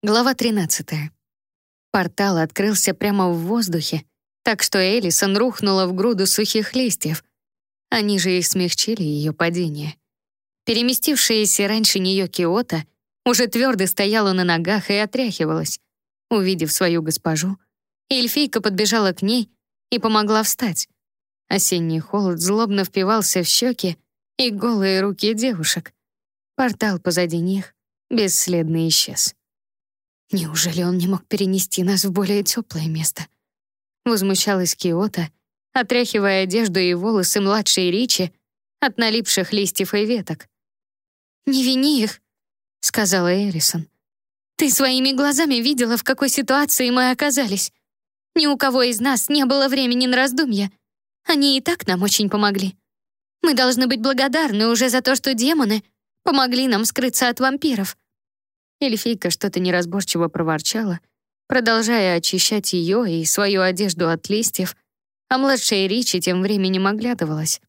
Глава 13. Портал открылся прямо в воздухе, так что Элисон рухнула в груду сухих листьев. Они же и смягчили ее падение. Переместившаяся раньше нее Киота уже твердо стояла на ногах и отряхивалась. Увидев свою госпожу, эльфийка подбежала к ней и помогла встать. Осенний холод злобно впивался в щеки и голые руки девушек. Портал позади них бесследно исчез. Неужели он не мог перенести нас в более теплое место? Возмущалась Киота, отряхивая одежду и волосы младшей Ричи от налипших листьев и веток. «Не вини их», — сказала Эрисон. «Ты своими глазами видела, в какой ситуации мы оказались. Ни у кого из нас не было времени на раздумья. Они и так нам очень помогли. Мы должны быть благодарны уже за то, что демоны помогли нам скрыться от вампиров. Эльфийка что-то неразборчиво проворчала, продолжая очищать ее и свою одежду от листьев, а младшая Ричи тем временем оглядывалась.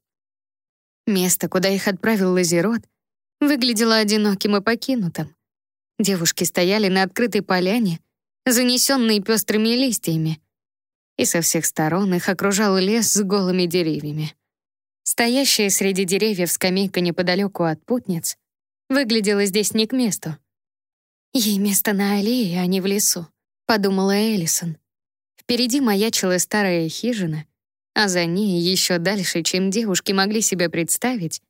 Место, куда их отправил Лазерот, выглядело одиноким и покинутым. Девушки стояли на открытой поляне, занесенной пестрыми листьями, и со всех сторон их окружал лес с голыми деревьями. Стоящая среди деревьев скамейка неподалеку от путниц выглядела здесь не к месту — Ей место на аллее, а не в лесу, подумала Элисон. Впереди маячила старая хижина, а за ней еще дальше, чем девушки могли себе представить,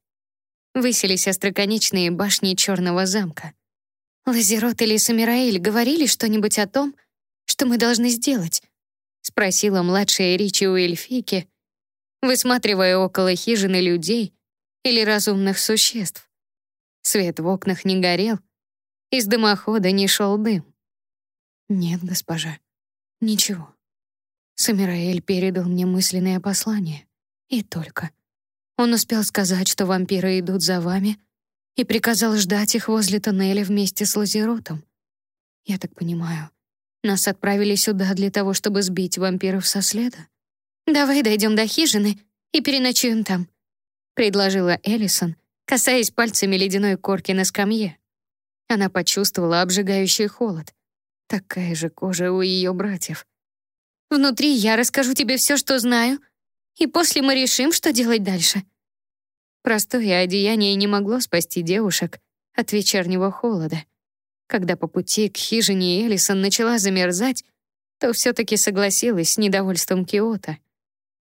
высились остроконечные башни черного замка. Лазерот или Самираэль говорили что-нибудь о том, что мы должны сделать? Спросила младшая Ричи у эльфийки, высматривая около хижины людей или разумных существ. Свет в окнах не горел, из дымохода не шел дым. Нет, госпожа, ничего. Самираэль передал мне мысленное послание. И только. Он успел сказать, что вампиры идут за вами, и приказал ждать их возле тоннеля вместе с Лазеротом. Я так понимаю, нас отправили сюда для того, чтобы сбить вампиров со следа? Давай дойдем до хижины и переночуем там, предложила Эллисон, касаясь пальцами ледяной корки на скамье. Она почувствовала обжигающий холод. Такая же кожа у ее братьев. «Внутри я расскажу тебе все, что знаю, и после мы решим, что делать дальше». Простое одеяние не могло спасти девушек от вечернего холода. Когда по пути к хижине Элисон начала замерзать, то все-таки согласилась с недовольством Киота.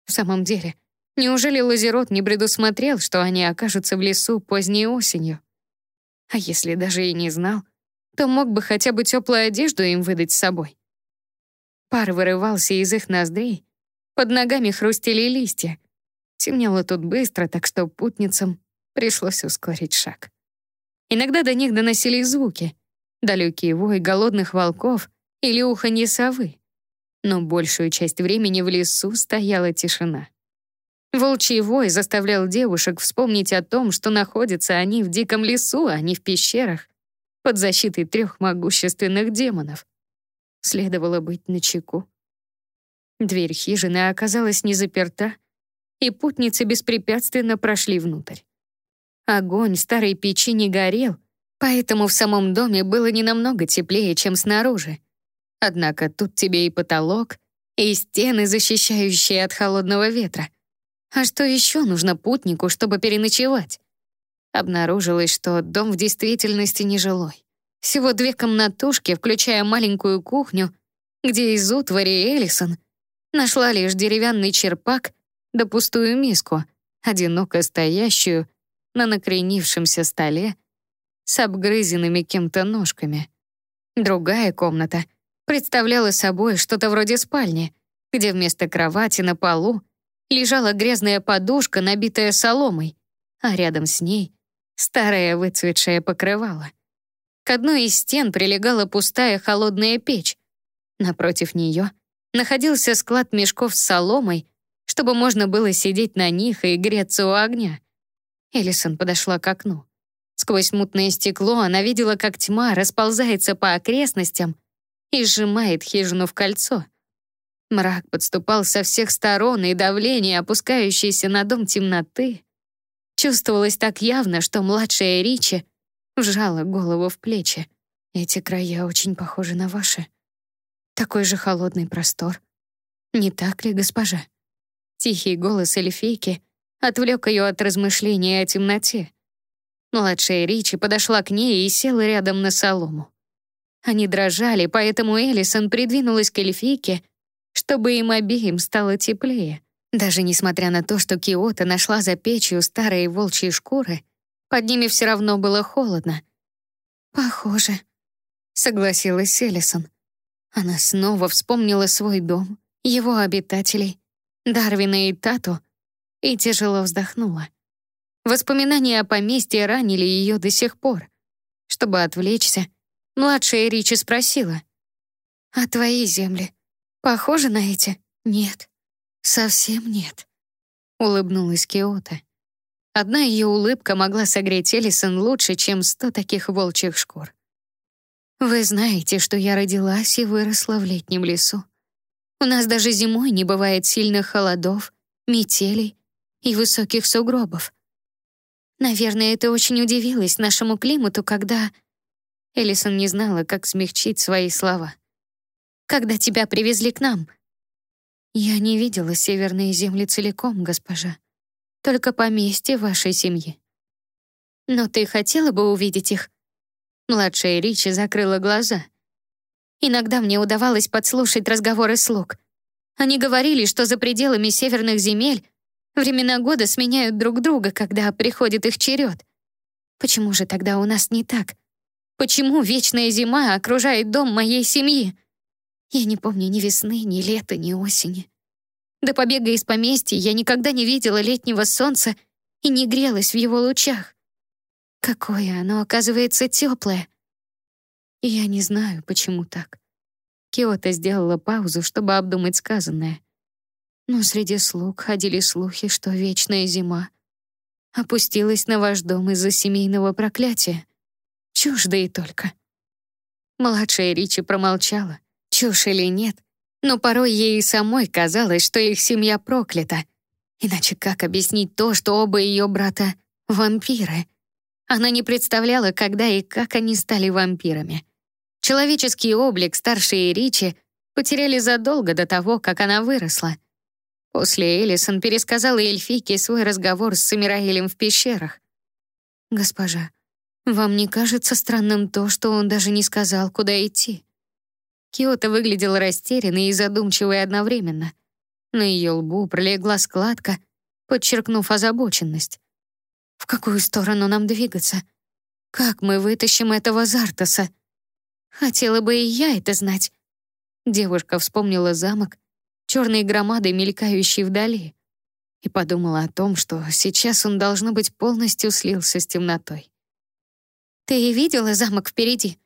В самом деле, неужели Лазерот не предусмотрел, что они окажутся в лесу поздней осенью? А если даже и не знал, то мог бы хотя бы теплую одежду им выдать с собой. Пар вырывался из их ноздрей, под ногами хрустели листья. Темнело тут быстро, так что путницам пришлось ускорить шаг. Иногда до них доносились звуки, далекий вой голодных волков или уханье совы. Но большую часть времени в лесу стояла тишина. Волчий вой заставлял девушек вспомнить о том, что находятся они в диком лесу, а не в пещерах, под защитой трех могущественных демонов. Следовало быть начеку. Дверь хижины оказалась не заперта, и путницы беспрепятственно прошли внутрь. Огонь старой печи не горел, поэтому в самом доме было не намного теплее, чем снаружи. Однако тут тебе и потолок, и стены, защищающие от холодного ветра. А что еще нужно путнику, чтобы переночевать? Обнаружилось, что дом в действительности нежилой. Всего две комнатушки, включая маленькую кухню, где из утвари Элисон нашла лишь деревянный черпак да пустую миску, одиноко стоящую на накренившемся столе с обгрызенными кем-то ножками. Другая комната представляла собой что-то вроде спальни, где вместо кровати на полу лежала грязная подушка, набитая соломой, а рядом с ней старое выцветшее покрывало. К одной из стен прилегала пустая холодная печь. Напротив нее находился склад мешков с соломой, чтобы можно было сидеть на них и греться у огня. Элисон подошла к окну. Сквозь мутное стекло она видела, как тьма расползается по окрестностям и сжимает хижину в кольцо. Мрак подступал со всех сторон, и давление, опускающееся на дом темноты, чувствовалось так явно, что младшая Ричи вжала голову в плечи. Эти края очень похожи на ваши. Такой же холодный простор. Не так ли, госпожа? Тихий голос эльфийки отвлек ее от размышления о темноте. Младшая Ричи подошла к ней и села рядом на солому. Они дрожали, поэтому Элисон придвинулась к эльфийке, чтобы им обеим стало теплее. Даже несмотря на то, что Киота нашла за печью старые волчьи шкуры, под ними все равно было холодно. «Похоже», — согласилась Элисон. Она снова вспомнила свой дом, его обитателей, Дарвина и Тату, и тяжело вздохнула. Воспоминания о поместье ранили ее до сих пор. Чтобы отвлечься, младшая Ричи спросила. «А твои земли похожи на эти?» «Нет, совсем нет», — улыбнулась Киота. Одна ее улыбка могла согреть Элисон лучше, чем сто таких волчьих шкур. «Вы знаете, что я родилась и выросла в летнем лесу. У нас даже зимой не бывает сильных холодов, метелей и высоких сугробов. Наверное, это очень удивилось нашему климату, когда... Элисон не знала, как смягчить свои слова. Когда тебя привезли к нам. Я не видела северные земли целиком, госпожа. Только поместье вашей семьи. Но ты хотела бы увидеть их? Младшая Ричи закрыла глаза. Иногда мне удавалось подслушать разговоры слуг. Они говорили, что за пределами северных земель Времена года сменяют друг друга, когда приходит их черед. Почему же тогда у нас не так? Почему вечная зима окружает дом моей семьи? Я не помню ни весны, ни лета, ни осени. До побега из поместья я никогда не видела летнего солнца и не грелась в его лучах. Какое оно, оказывается, теплое. Я не знаю, почему так. Киота сделала паузу, чтобы обдумать сказанное. Но среди слуг ходили слухи, что вечная зима опустилась на ваш дом из-за семейного проклятия. Чушь и только. Младшая Ричи промолчала, чушь или нет, но порой ей и самой казалось, что их семья проклята. Иначе как объяснить то, что оба ее брата — вампиры? Она не представляла, когда и как они стали вампирами. Человеческий облик старшей Ричи потеряли задолго до того, как она выросла. После Элисон пересказала эльфийке свой разговор с Самираилем в пещерах. «Госпожа, вам не кажется странным то, что он даже не сказал, куда идти?» Киота выглядела растерянной и задумчивой одновременно. На ее лбу пролегла складка, подчеркнув озабоченность. «В какую сторону нам двигаться? Как мы вытащим этого Зартаса? Хотела бы и я это знать». Девушка вспомнила замок, черной громадой, мелькающей вдали, и подумала о том, что сейчас он, должно быть, полностью слился с темнотой. «Ты видела замок впереди?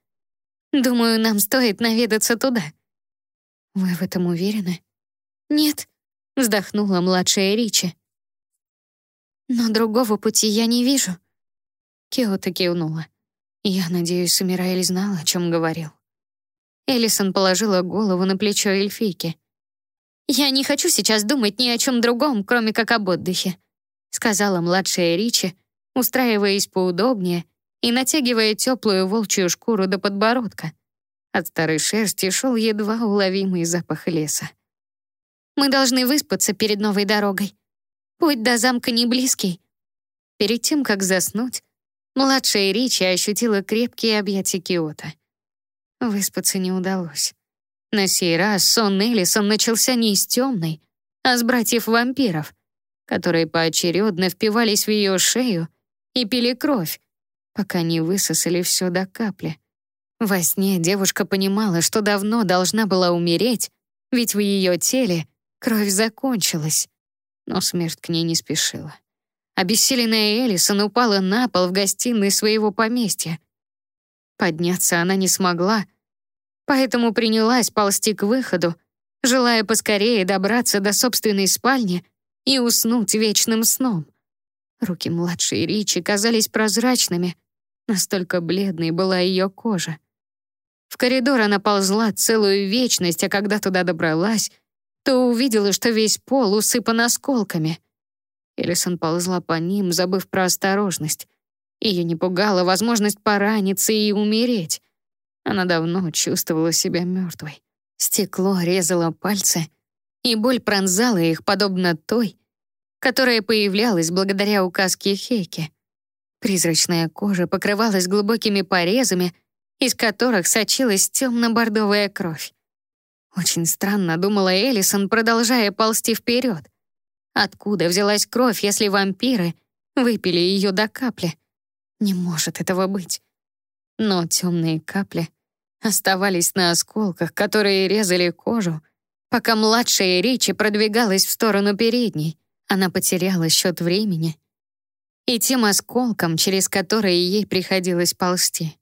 Думаю, нам стоит наведаться туда». «Вы в этом уверены?» «Нет», — вздохнула младшая Ричи. «Но другого пути я не вижу». Киота кивнула. «Я надеюсь, Самираэль знал, о чем говорил». Элисон положила голову на плечо эльфийки. «Я не хочу сейчас думать ни о чем другом, кроме как об отдыхе», сказала младшая Ричи, устраиваясь поудобнее и натягивая теплую волчью шкуру до подбородка. От старой шерсти шел едва уловимый запах леса. «Мы должны выспаться перед новой дорогой. Путь до замка не близкий». Перед тем, как заснуть, младшая Ричи ощутила крепкие объятия Киота. Выспаться не удалось. На сей раз сон Элисон начался не из темной, а с братьев-вампиров, которые поочередно впивались в ее шею и пили кровь, пока не высосали все до капли. Во сне девушка понимала, что давно должна была умереть, ведь в ее теле кровь закончилась, но смерть к ней не спешила. Обессиленная Элисон упала на пол в гостиной своего поместья. Подняться она не смогла, поэтому принялась ползти к выходу, желая поскорее добраться до собственной спальни и уснуть вечным сном. Руки младшей Ричи казались прозрачными, настолько бледной была ее кожа. В коридор она ползла целую вечность, а когда туда добралась, то увидела, что весь пол усыпан осколками. Элисон ползла по ним, забыв про осторожность. Ее не пугала возможность пораниться и умереть. Она давно чувствовала себя мертвой. Стекло резало пальцы, и боль пронзала их, подобно той, которая появлялась благодаря указке Хейки. Призрачная кожа покрывалась глубокими порезами, из которых сочилась темно-бордовая кровь. Очень странно, думала Элисон, продолжая ползти вперед. Откуда взялась кровь, если вампиры выпили ее до капли? Не может этого быть. Но темные капли оставались на осколках, которые резали кожу, пока младшая Ричи продвигалась в сторону передней. Она потеряла счет времени и тем осколком, через которые ей приходилось ползти.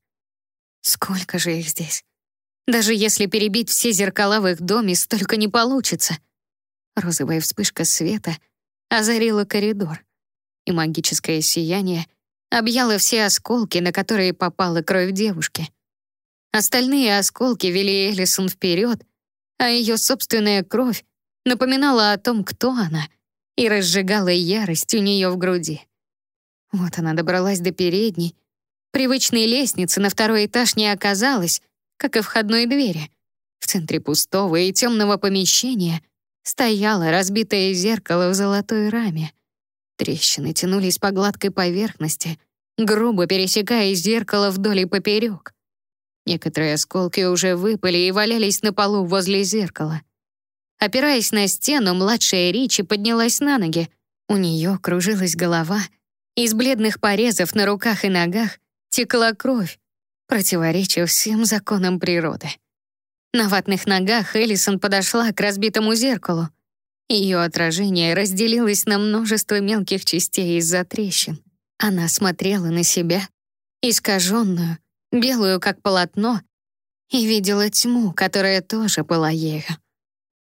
Сколько же их здесь? Даже если перебить все зеркала в их доме, столько не получится. Розовая вспышка света озарила коридор, и магическое сияние объяло все осколки, на которые попала кровь девушки. Остальные осколки вели Элисон вперед, а ее собственная кровь напоминала о том, кто она, и разжигала ярость у нее в груди. Вот она добралась до передней. Привычной лестницы на второй этаж не оказалось, как и входной двери. В центре пустого и темного помещения стояло разбитое зеркало в золотой раме. Трещины тянулись по гладкой поверхности, грубо пересекая зеркало вдоль и поперек. Некоторые осколки уже выпали и валялись на полу возле зеркала. Опираясь на стену, младшая Ричи поднялась на ноги. У нее кружилась голова. Из бледных порезов на руках и ногах текла кровь, противоречив всем законам природы. На ватных ногах Элисон подошла к разбитому зеркалу. Ее отражение разделилось на множество мелких частей из-за трещин. Она смотрела на себя, искаженную, белую как полотно, и видела тьму, которая тоже была ею.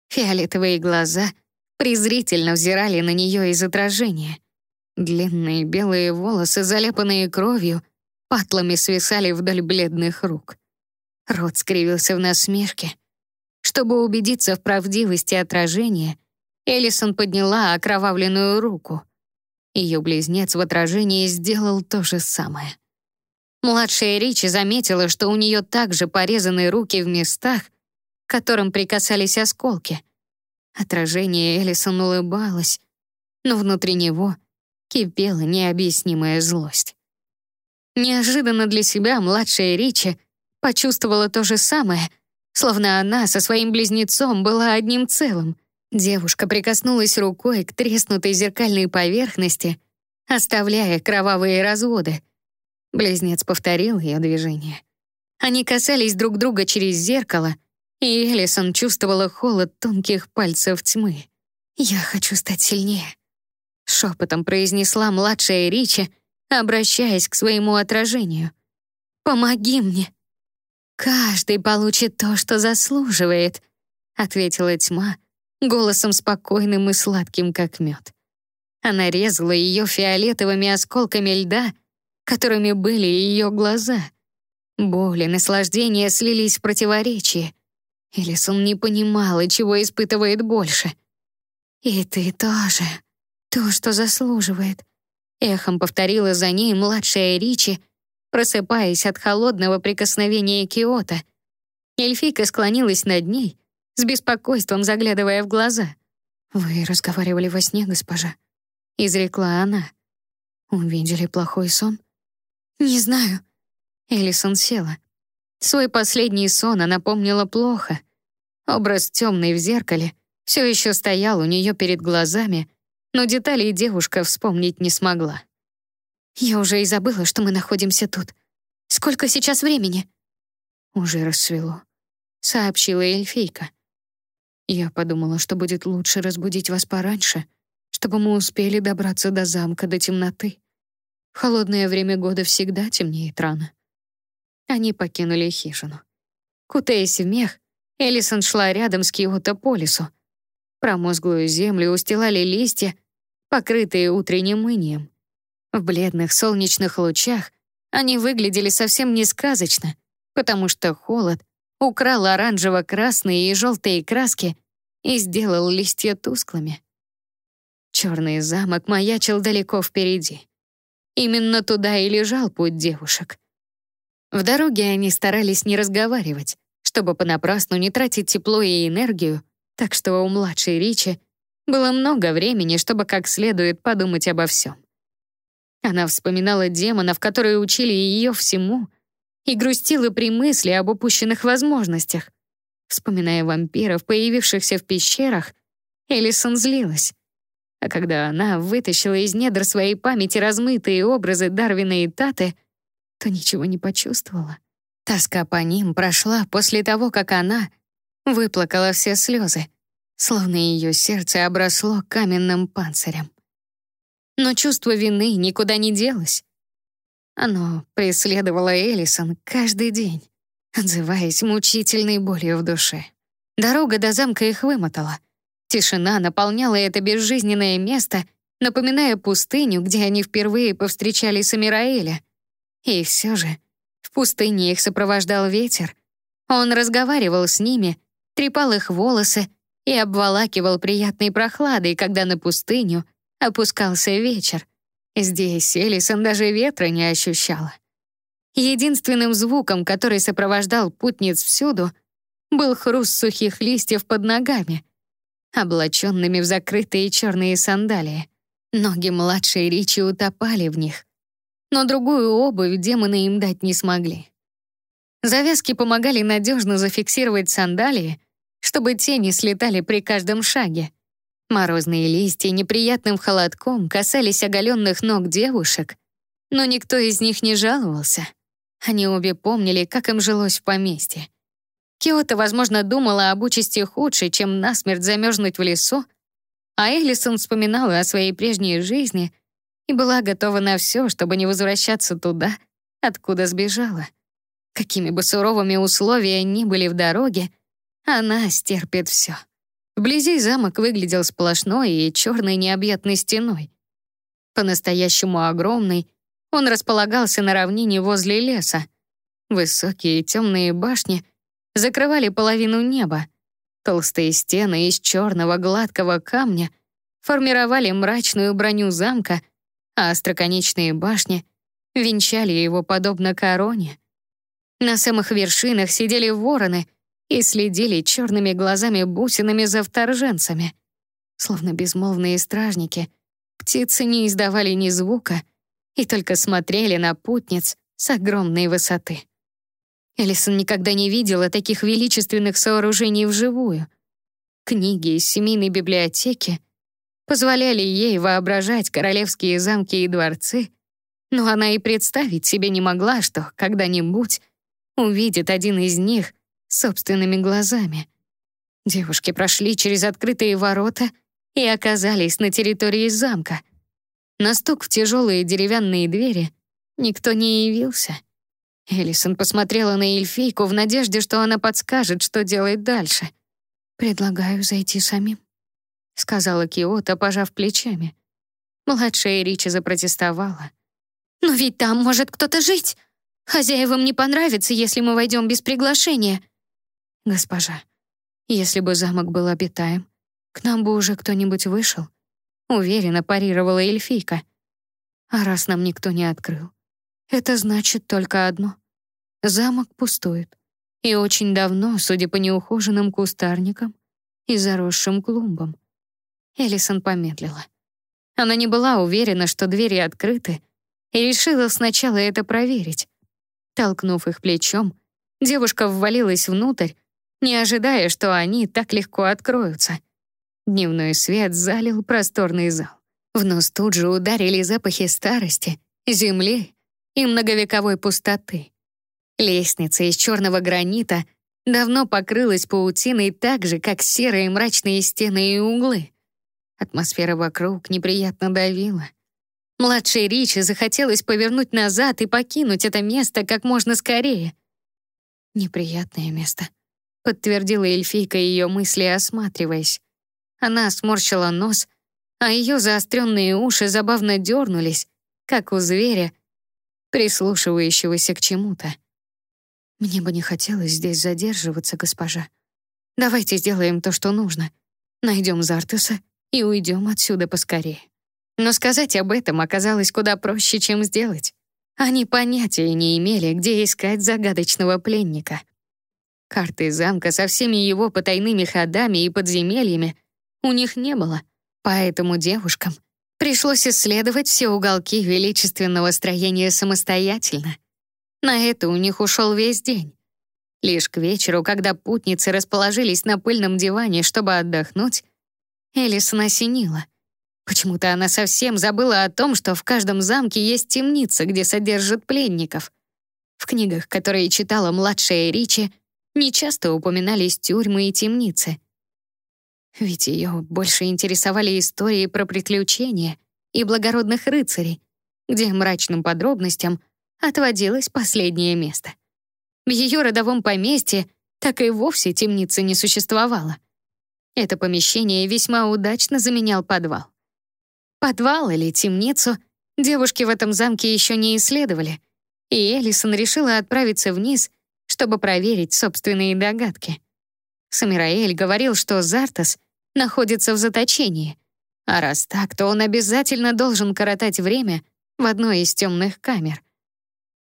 Фиолетовые глаза презрительно взирали на нее из отражения. Длинные белые волосы, заляпанные кровью, патлами свисали вдоль бледных рук. Рот скривился в насмешке. Чтобы убедиться в правдивости отражения, Элисон подняла окровавленную руку. Ее близнец в отражении сделал то же самое. Младшая Ричи заметила, что у нее также порезаны руки в местах, к которым прикасались осколки. Отражение Элисон улыбалось, но внутри него кипела необъяснимая злость. Неожиданно для себя младшая Ричи почувствовала то же самое, словно она со своим близнецом была одним целым. Девушка прикоснулась рукой к треснутой зеркальной поверхности, оставляя кровавые разводы — Близнец повторил ее движение. Они касались друг друга через зеркало, и Элисон чувствовала холод тонких пальцев тьмы. «Я хочу стать сильнее», — шепотом произнесла младшая Ричи, обращаясь к своему отражению. «Помоги мне». «Каждый получит то, что заслуживает», — ответила тьма, голосом спокойным и сладким, как мед. Она резала ее фиолетовыми осколками льда — которыми были ее глаза. Боль и наслаждение слились в противоречии. Элисон не понимала, чего испытывает больше. «И ты тоже. То, что заслуживает», — эхом повторила за ней младшая Ричи, просыпаясь от холодного прикосновения Киота. Эльфийка склонилась над ней, с беспокойством заглядывая в глаза. «Вы разговаривали во сне, госпожа?» — изрекла она. «Увидели плохой сон?» «Не знаю». Элисон села. Свой последний сон она помнила плохо. Образ темный в зеркале все еще стоял у нее перед глазами, но деталей девушка вспомнить не смогла. «Я уже и забыла, что мы находимся тут. Сколько сейчас времени?» «Уже рассвело», — сообщила эльфийка. «Я подумала, что будет лучше разбудить вас пораньше, чтобы мы успели добраться до замка до темноты холодное время года всегда темнеет рано. Они покинули хижину. Кутаясь в мех, Элисон шла рядом с Киото по лесу. Промозглую землю устилали листья, покрытые утренним инием. В бледных солнечных лучах они выглядели совсем не сказочно, потому что холод украл оранжево-красные и желтые краски и сделал листья тусклыми. Черный замок маячил далеко впереди. Именно туда и лежал путь девушек. В дороге они старались не разговаривать, чтобы понапрасну не тратить тепло и энергию, так что у младшей Ричи было много времени, чтобы как следует подумать обо всем. Она вспоминала демонов, которые учили ее всему, и грустила при мысли об упущенных возможностях. Вспоминая вампиров, появившихся в пещерах, Элисон злилась. А когда она вытащила из недр своей памяти размытые образы Дарвина и Таты, то ничего не почувствовала. Тоска по ним прошла после того, как она выплакала все слезы, словно ее сердце обросло каменным панцирем. Но чувство вины никуда не делось. Оно преследовало Элисон каждый день, отзываясь мучительной болью в душе. Дорога до замка их вымотала. Тишина наполняла это безжизненное место, напоминая пустыню, где они впервые повстречались с Амираэля. И все же в пустыне их сопровождал ветер. Он разговаривал с ними, трепал их волосы и обволакивал приятной прохладой, когда на пустыню опускался вечер. Здесь Элисон даже ветра не ощущала. Единственным звуком, который сопровождал путниц всюду, был хруст сухих листьев под ногами, облаченными в закрытые черные сандалии. Ноги младшей Ричи утопали в них, но другую обувь демоны им дать не смогли. Завязки помогали надежно зафиксировать сандалии, чтобы те не слетали при каждом шаге. Морозные листья неприятным холодком касались оголенных ног девушек, но никто из них не жаловался. Они обе помнили, как им жилось в поместье. Киота, возможно, думала об участи худшей, чем насмерть замерзнуть в лесу, а Элисон вспоминала о своей прежней жизни и была готова на все, чтобы не возвращаться туда, откуда сбежала. Какими бы суровыми условия ни были в дороге, она стерпит все. Вблизи замок выглядел сплошной и черной необъятной стеной. По-настоящему огромный, он располагался на равнине возле леса. Высокие темные башни закрывали половину неба. Толстые стены из черного гладкого камня формировали мрачную броню замка, а остроконечные башни венчали его подобно короне. На самых вершинах сидели вороны — и следили черными глазами-бусинами за вторженцами. Словно безмолвные стражники, птицы не издавали ни звука и только смотрели на путниц с огромной высоты. Элисон никогда не видела таких величественных сооружений вживую. Книги из семейной библиотеки позволяли ей воображать королевские замки и дворцы, но она и представить себе не могла, что когда-нибудь увидит один из них собственными глазами. Девушки прошли через открытые ворота и оказались на территории замка. На стук в тяжелые деревянные двери никто не явился. Элисон посмотрела на эльфийку в надежде, что она подскажет, что делать дальше. «Предлагаю зайти самим», — сказала Киота, пожав плечами. Младшая Ричи запротестовала. «Но ведь там может кто-то жить. Хозяевам не понравится, если мы войдем без приглашения», «Госпожа, если бы замок был обитаем, к нам бы уже кто-нибудь вышел», уверенно парировала эльфийка. «А раз нам никто не открыл, это значит только одно. Замок пустует. И очень давно, судя по неухоженным кустарникам и заросшим клумбам». Элисон помедлила. Она не была уверена, что двери открыты, и решила сначала это проверить. Толкнув их плечом, девушка ввалилась внутрь, не ожидая, что они так легко откроются. Дневной свет залил просторный зал. В нос тут же ударили запахи старости, земли и многовековой пустоты. Лестница из черного гранита давно покрылась паутиной так же, как серые мрачные стены и углы. Атмосфера вокруг неприятно давила. Младшей Ричи захотелось повернуть назад и покинуть это место как можно скорее. Неприятное место подтвердила эльфийка ее мысли, осматриваясь. Она сморщила нос, а ее заостренные уши забавно дернулись, как у зверя, прислушивающегося к чему-то. «Мне бы не хотелось здесь задерживаться, госпожа. Давайте сделаем то, что нужно. Найдем Зартуса и уйдем отсюда поскорее». Но сказать об этом оказалось куда проще, чем сделать. Они понятия не имели, где искать загадочного пленника. Карты замка со всеми его потайными ходами и подземельями у них не было, поэтому девушкам пришлось исследовать все уголки величественного строения самостоятельно. На это у них ушел весь день. Лишь к вечеру, когда путницы расположились на пыльном диване, чтобы отдохнуть, Элисон осенила. Почему-то она совсем забыла о том, что в каждом замке есть темница, где содержат пленников. В книгах, которые читала младшая Ричи, нечасто упоминались тюрьмы и темницы. Ведь ее больше интересовали истории про приключения и благородных рыцарей, где мрачным подробностям отводилось последнее место. В ее родовом поместье так и вовсе темницы не существовало. Это помещение весьма удачно заменял подвал. Подвал или темницу девушки в этом замке еще не исследовали, и Элисон решила отправиться вниз, чтобы проверить собственные догадки. Самираэль говорил, что Зартас находится в заточении, а раз так, то он обязательно должен коротать время в одной из темных камер.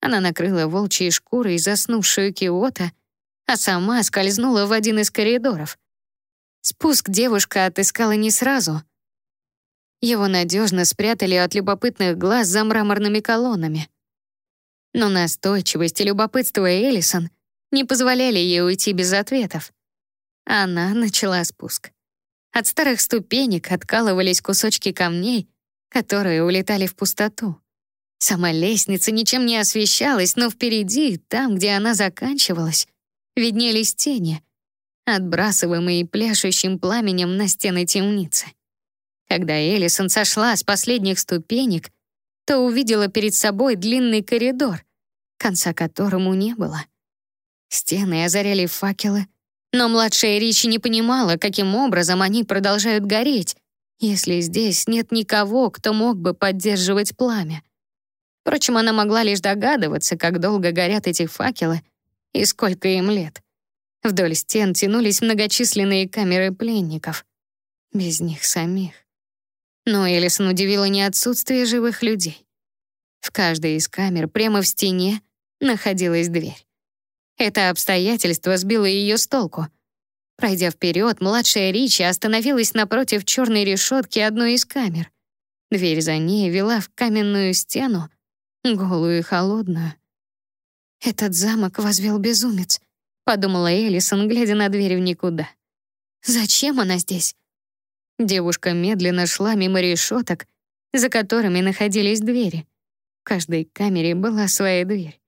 Она накрыла волчьей шкурой заснувшую Киота, а сама скользнула в один из коридоров. Спуск девушка отыскала не сразу. Его надежно спрятали от любопытных глаз за мраморными колоннами. Но настойчивость и любопытство Элисон не позволяли ей уйти без ответов. Она начала спуск. От старых ступенек откалывались кусочки камней, которые улетали в пустоту. Сама лестница ничем не освещалась, но впереди, там, где она заканчивалась, виднелись тени, отбрасываемые пляшущим пламенем на стены темницы. Когда Элисон сошла с последних ступенек, то увидела перед собой длинный коридор, конца которому не было. Стены озаряли факелы, но младшая Ричи не понимала, каким образом они продолжают гореть, если здесь нет никого, кто мог бы поддерживать пламя. Впрочем, она могла лишь догадываться, как долго горят эти факелы и сколько им лет. Вдоль стен тянулись многочисленные камеры пленников. Без них самих. Но Элисон удивила не отсутствие живых людей. В каждой из камер прямо в стене находилась дверь. Это обстоятельство сбило ее с толку. Пройдя вперед, младшая Ричи остановилась напротив черной решетки одной из камер. Дверь за ней вела в каменную стену, голую и холодную. «Этот замок возвел безумец», — подумала Элисон, глядя на дверь в никуда. «Зачем она здесь?» Девушка медленно шла мимо решеток, за которыми находились двери. В каждой камере была своя дверь.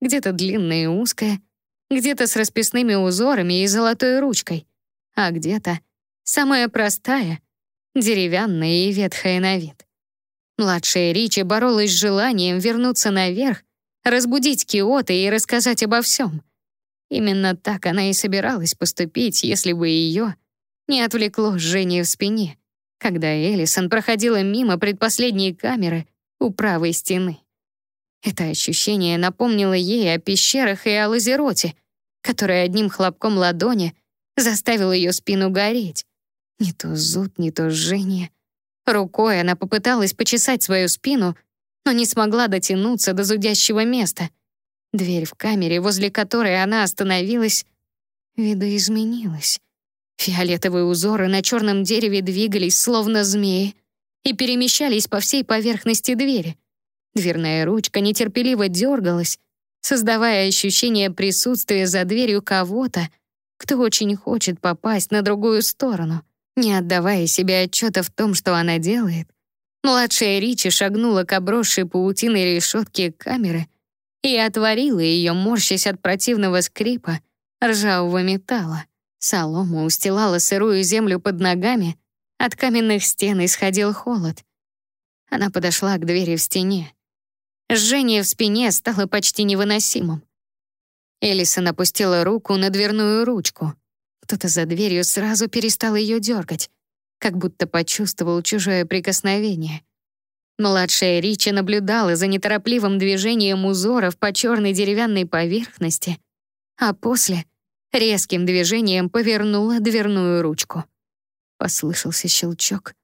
Где-то длинная и узкая, где-то с расписными узорами и золотой ручкой, а где-то самая простая, деревянная и ветхая на вид. Младшая Ричи боролась с желанием вернуться наверх, разбудить Киота и рассказать обо всем. Именно так она и собиралась поступить, если бы ее не отвлекло жжение в спине, когда Элисон проходила мимо предпоследней камеры у правой стены. Это ощущение напомнило ей о пещерах и о лазероте, который одним хлопком ладони заставил ее спину гореть. Не то зуд, не то жжение — Рукой она попыталась почесать свою спину, но не смогла дотянуться до зудящего места. Дверь в камере, возле которой она остановилась, видоизменилась. Фиолетовые узоры на черном дереве двигались, словно змеи, и перемещались по всей поверхности двери. Дверная ручка нетерпеливо дергалась, создавая ощущение присутствия за дверью кого-то, кто очень хочет попасть на другую сторону. Не отдавая себе отчета в том, что она делает, младшая Ричи шагнула к обросшей паутиной решетке камеры и отворила ее, морщась от противного скрипа ржавого металла. Солома устилала сырую землю под ногами, от каменных стен исходил холод. Она подошла к двери в стене. Жжение в спине стало почти невыносимым. Элисон опустила руку на дверную ручку. Кто-то за дверью сразу перестал ее дергать, как будто почувствовал чужое прикосновение. Младшая Ричи наблюдала за неторопливым движением узоров по черной деревянной поверхности, а после резким движением повернула дверную ручку. Послышался щелчок.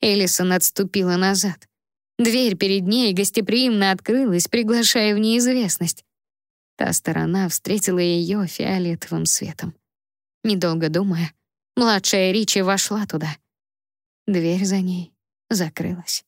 Элисон отступила назад. Дверь перед ней гостеприимно открылась, приглашая в неизвестность. Та сторона встретила ее фиолетовым светом. Недолго думая, младшая Ричи вошла туда. Дверь за ней закрылась.